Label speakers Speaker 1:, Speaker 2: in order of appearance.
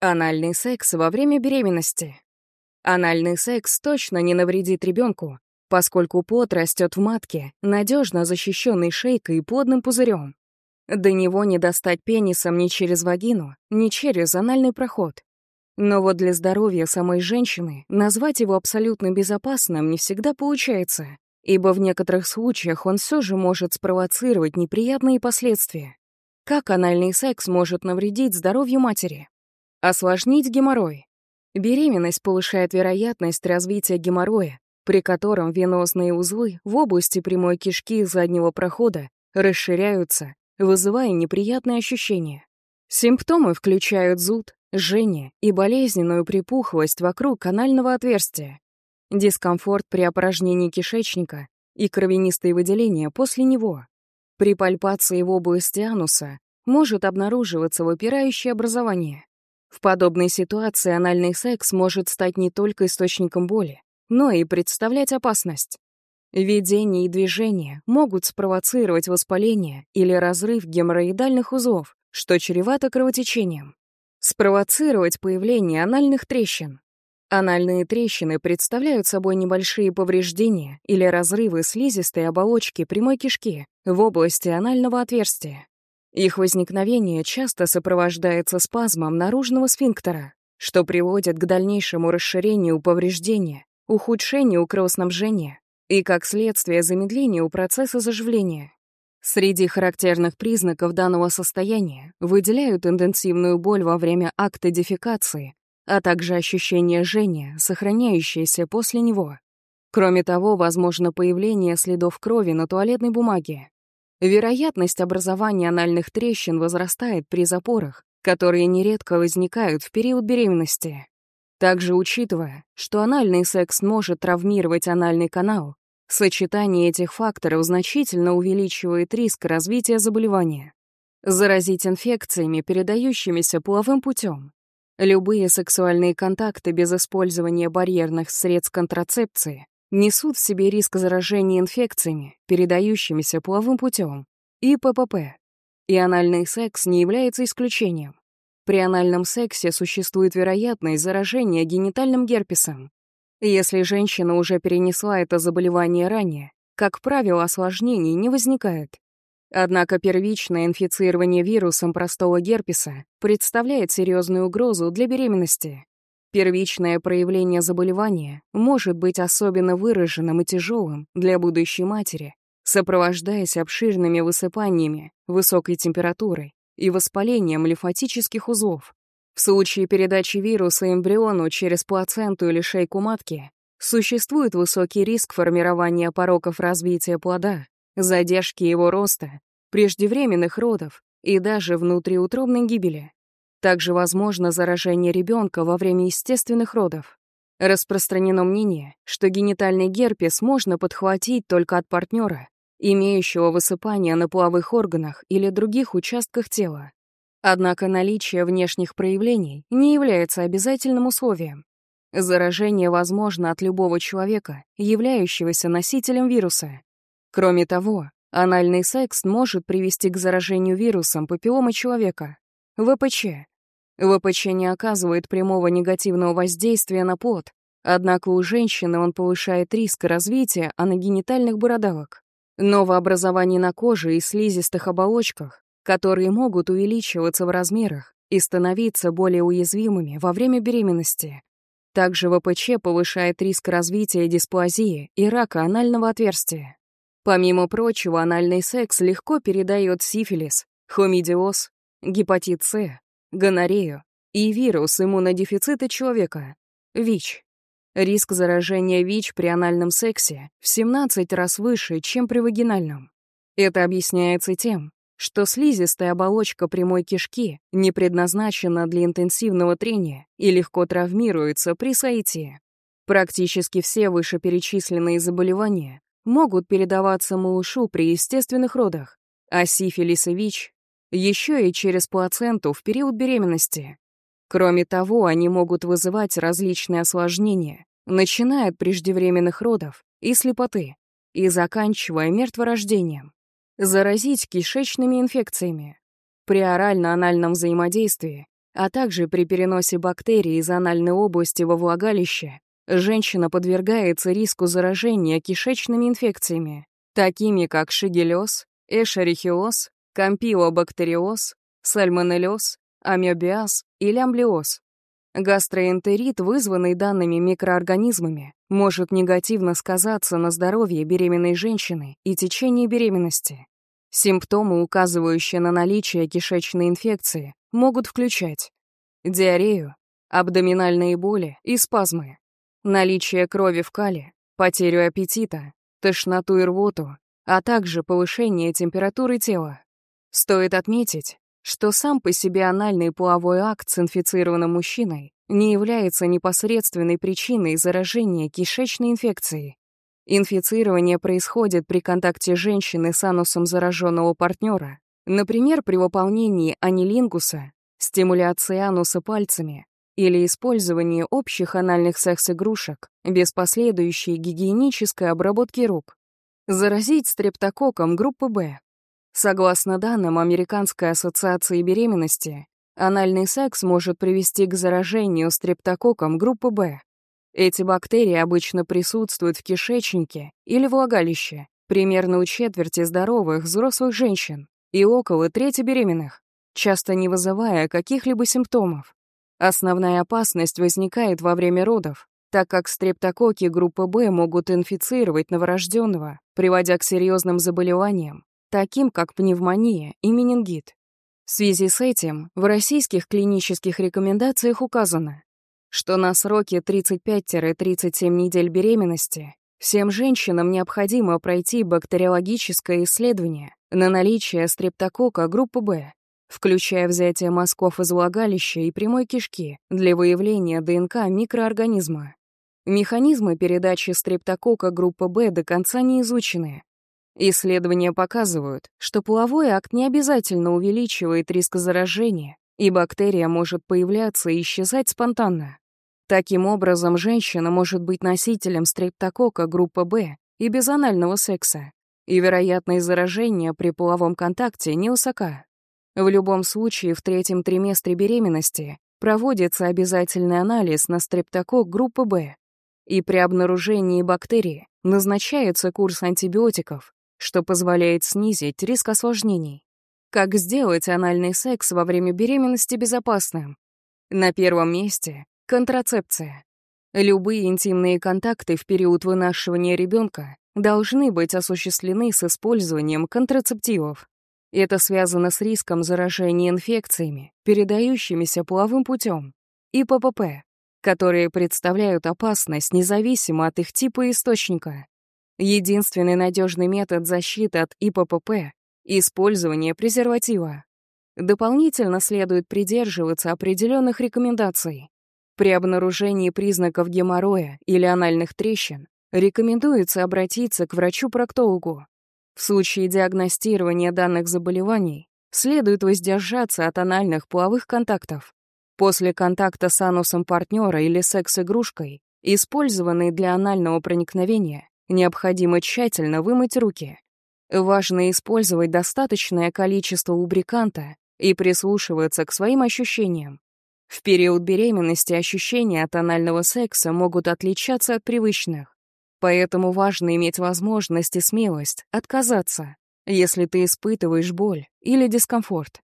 Speaker 1: Анальный секс во время беременности. Анальный секс точно не навредит ребенку, поскольку пот растет в матке, надежно защищенный шейкой и плодным пузырем. До него не достать пенисом ни через вагину, ни через анальный проход. Но вот для здоровья самой женщины назвать его абсолютно безопасным не всегда получается, ибо в некоторых случаях он все же может спровоцировать неприятные последствия. Как анальный секс может навредить здоровью матери? Осложнить геморрой. Беременность повышает вероятность развития геморроя, при котором венозные узлы в области прямой кишки заднего прохода расширяются вызывая неприятные ощущения. Симптомы включают зуд, жжение и болезненную припухлость вокруг канального отверстия, дискомфорт при опорожнении кишечника и кровянистые выделения после него. При пальпации в области ануса может обнаруживаться выпирающее образование. В подобной ситуации анальный секс может стать не только источником боли, но и представлять опасность. Видение и движение могут спровоцировать воспаление или разрыв геморроидальных узлов, что чревато кровотечением. Спровоцировать появление анальных трещин. Анальные трещины представляют собой небольшие повреждения или разрывы слизистой оболочки прямой кишки в области анального отверстия. Их возникновение часто сопровождается спазмом наружного сфинктера, что приводит к дальнейшему расширению повреждения, ухудшению кровоснабжения, и, как следствие, замедлению процесса заживления. Среди характерных признаков данного состояния выделяют интенсивную боль во время акта дефекации, а также ощущение жжения, сохраняющееся после него. Кроме того, возможно появление следов крови на туалетной бумаге. Вероятность образования анальных трещин возрастает при запорах, которые нередко возникают в период беременности. Также учитывая, что анальный секс может травмировать анальный канал, сочетание этих факторов значительно увеличивает риск развития заболевания. Заразить инфекциями, передающимися половым путем. Любые сексуальные контакты без использования барьерных средств контрацепции несут в себе риск заражения инфекциями, передающимися половым путем, и ППП. И анальный секс не является исключением. При анальном сексе существует вероятность заражения генитальным герпесом. Если женщина уже перенесла это заболевание ранее, как правило, осложнений не возникает. Однако первичное инфицирование вирусом простого герпеса представляет серьезную угрозу для беременности. Первичное проявление заболевания может быть особенно выраженным и тяжелым для будущей матери, сопровождаясь обширными высыпаниями, высокой температурой, и воспалением лимфатических узлов. В случае передачи вируса эмбриону через плаценту или шейку матки существует высокий риск формирования пороков развития плода, задержки его роста, преждевременных родов и даже внутриутробной гибели. Также возможно заражение ребенка во время естественных родов. Распространено мнение, что генитальный герпес можно подхватить только от партнера, имеющего высыпание на половых органах или других участках тела. Однако наличие внешних проявлений не является обязательным условием. Заражение возможно от любого человека, являющегося носителем вируса. Кроме того, анальный секс может привести к заражению вирусом папиллома человека, ВПЧ. ВПЧ не оказывает прямого негативного воздействия на плод, однако у женщины он повышает риск развития аногенитальных бородавок новообразований на коже и слизистых оболочках, которые могут увеличиваться в размерах и становиться более уязвимыми во время беременности. Также ВПЧ повышает риск развития дисплазии и рака анального отверстия. Помимо прочего, анальный секс легко передает сифилис, хламидиоз, гепатит С, гонорею и вирус иммунодефицита человека, ВИЧ. Риск заражения ВИЧ при анальном сексе в 17 раз выше, чем при вагинальном. Это объясняется тем, что слизистая оболочка прямой кишки не предназначена для интенсивного трения и легко травмируется при соитии. Практически все вышеперечисленные заболевания могут передаваться малышу при естественных родах, а сифилис и ВИЧ еще и через плаценту в период беременности. Кроме того, они могут вызывать различные осложнения, начиная от преждевременных родов и слепоты и заканчивая мертворождением. Заразить кишечными инфекциями. При орально-анальном взаимодействии а также при переносе бактерий из анальной области во влагалище, женщина подвергается риску заражения кишечными инфекциями, такими как шигеллез, эшерихиоз, кампилобактериоз, сальмонеллез, амебиаз или амблиоз. Гастроэнтерит, вызванный данными микроорганизмами, может негативно сказаться на здоровье беременной женщины и течении беременности. Симптомы, указывающие на наличие кишечной инфекции, могут включать диарею, абдоминальные боли и спазмы, наличие крови в кале, потерю аппетита, тошноту и рвоту, а также повышение температуры тела. Стоит отметить, что сам по себе анальный половой акт с инфицированным мужчиной не является непосредственной причиной заражения кишечной инфекцией. Инфицирование происходит при контакте женщины с анусом зараженного партнера, например, при выполнении анилингуса, стимуляции ануса пальцами или использовании общих анальных секс-игрушек без последующей гигиенической обработки рук. Заразить стрептококком группы Б. Согласно данным Американской ассоциации беременности, анальный секс может привести к заражению стрептококком группы Б. Эти бактерии обычно присутствуют в кишечнике или влагалище, примерно у четверти здоровых взрослых женщин и около трети беременных, часто не вызывая каких-либо симптомов. Основная опасность возникает во время родов, так как стрептококки группы Б могут инфицировать новорожденного, приводя к серьезным заболеваниям, таким как пневмония и менингит. В связи с этим в российских клинических рекомендациях указано, что на сроке 35-37 недель беременности всем женщинам необходимо пройти бактериологическое исследование на наличие стрептокока группы Б, включая взятие мазков из влагалища и прямой кишки для выявления ДНК микроорганизма. Механизмы передачи стрептокока группы Б до конца не изучены. Исследования показывают, что половой акт не обязательно увеличивает риск заражения, и бактерия может появляться и исчезать спонтанно. Таким образом, женщина может быть носителем стрептокока группы Б и без анального секса, и вероятность заражения при половом контакте невысока. В любом случае, в третьем триместре беременности проводится обязательный анализ на стрептокок группы Б, и при обнаружении бактерии назначается курс антибиотиков, что позволяет снизить риск осложнений. Как сделать анальный секс во время беременности безопасным? На первом месте — контрацепция. Любые интимные контакты в период вынашивания ребенка должны быть осуществлены с использованием контрацептивов. Это связано с риском заражения инфекциями, передающимися половым путем, и ППП, которые представляют опасность независимо от их типа источника. Единственный надежный метод защиты от ИППП Использование презерватива. Дополнительно следует придерживаться определенных рекомендаций. При обнаружении признаков геморроя или анальных трещин рекомендуется обратиться к врачу-проктологу. В случае диагностирования данных заболеваний следует воздержаться от анальных половых контактов. После контакта с анусом партнера или секс-игрушкой, использованной для анального проникновения, необходимо тщательно вымыть руки. Важно использовать достаточное количество лубриканта и прислушиваться к своим ощущениям. В период беременности ощущения от анального секса могут отличаться от привычных. Поэтому важно иметь возможность и смелость отказаться, если ты испытываешь боль или дискомфорт.